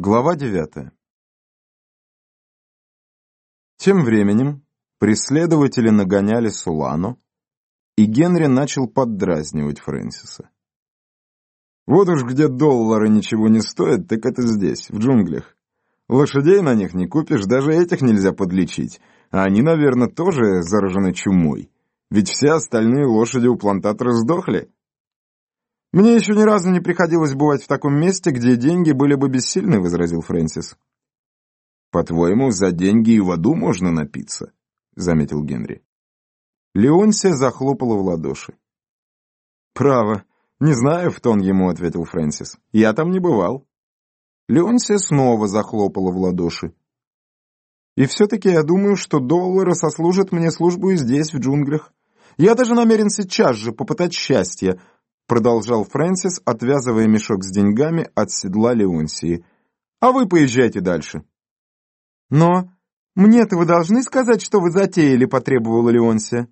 Глава девятая. Тем временем преследователи нагоняли Сулану, и Генри начал поддразнивать Фрэнсиса. «Вот уж где доллары ничего не стоят, так это здесь, в джунглях. Лошадей на них не купишь, даже этих нельзя подлечить, а они, наверное, тоже заражены чумой, ведь все остальные лошади у плантатора сдохли». «Мне еще ни разу не приходилось бывать в таком месте, где деньги были бы бессильны», — возразил Фрэнсис. «По-твоему, за деньги и в аду можно напиться?» — заметил Генри. Леонсия захлопала в ладоши. «Право, не знаю», — в тон ему ответил Фрэнсис. «Я там не бывал». Леонсия снова захлопала в ладоши. «И все-таки я думаю, что доллары сослужат мне службу и здесь, в джунглях. Я даже намерен сейчас же попытать счастье, продолжал Фрэнсис, отвязывая мешок с деньгами от седла Леонсии. «А вы поезжайте дальше». «Но мне-то вы должны сказать, что вы затеяли», — потребовала Леонсия.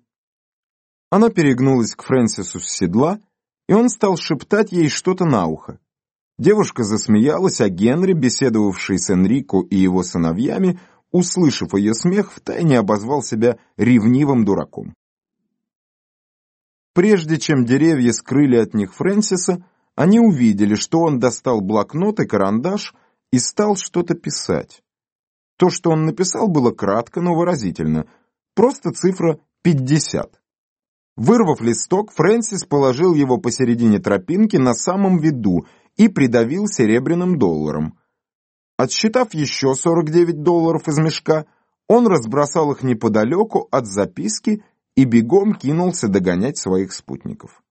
Она перегнулась к Фрэнсису с седла, и он стал шептать ей что-то на ухо. Девушка засмеялась, а Генри, беседовавший с Энрико и его сыновьями, услышав ее смех, втайне обозвал себя ревнивым дураком. Прежде чем деревья скрыли от них Фрэнсиса, они увидели, что он достал блокнот и карандаш и стал что-то писать. То, что он написал, было кратко, но выразительно. Просто цифра 50. Вырвав листок, Фрэнсис положил его посередине тропинки на самом виду и придавил серебряным долларом. Отсчитав еще 49 долларов из мешка, он разбросал их неподалеку от записки и бегом кинулся догонять своих спутников.